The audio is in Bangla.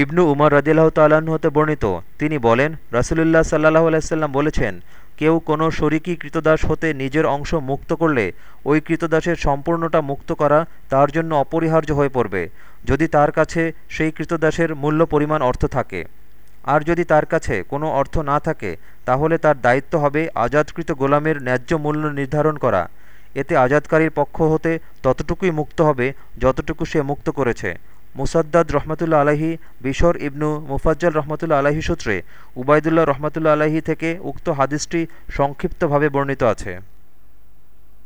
ইবনু উমর রদিল্লাহ তাল্লাহ্ন হতে বর্ণিত। তিনি বলেন, রাসুলুল্লাহ সাল্লাহ আলাইসাল্লাম বলেছেন, কেউ কোনো শরিকি কৃতদাস হতে নিজের অংশ মুক্ত করলে ওই কৃতদাসের সম্পূর্ণটা মুক্ত করা তার জন্য অপরিহার্য হয়ে পড়বে, যদি তার কাছে সেই কৃতদাসের মূল্য পরিমাণ অর্থ থাকে। আর যদি তার কাছে কোনো অর্থ না থাকে, তাহলে তার দায়িত্ব হবে আজাদকৃত গোলামের ন্যায্য মূল্য নির্ধারণ করা। এতে আজাদকারীর পক্ষ হতে ততটুকুই মুক্ত হবে যতটুকু সে মুক্ত করেছে। মুসাদ্দাদ রহমতুল্লা আলাহি বিশর ইবনু মুফাজ্জল রহমতুল্লা আলাহি সূত্রে উবায়দুল্লাহ রহমতুল্লা আলাহি থেকে উক্ত হাদিসটি সংক্ষিপ্তভাবে বর্ণিত আছে।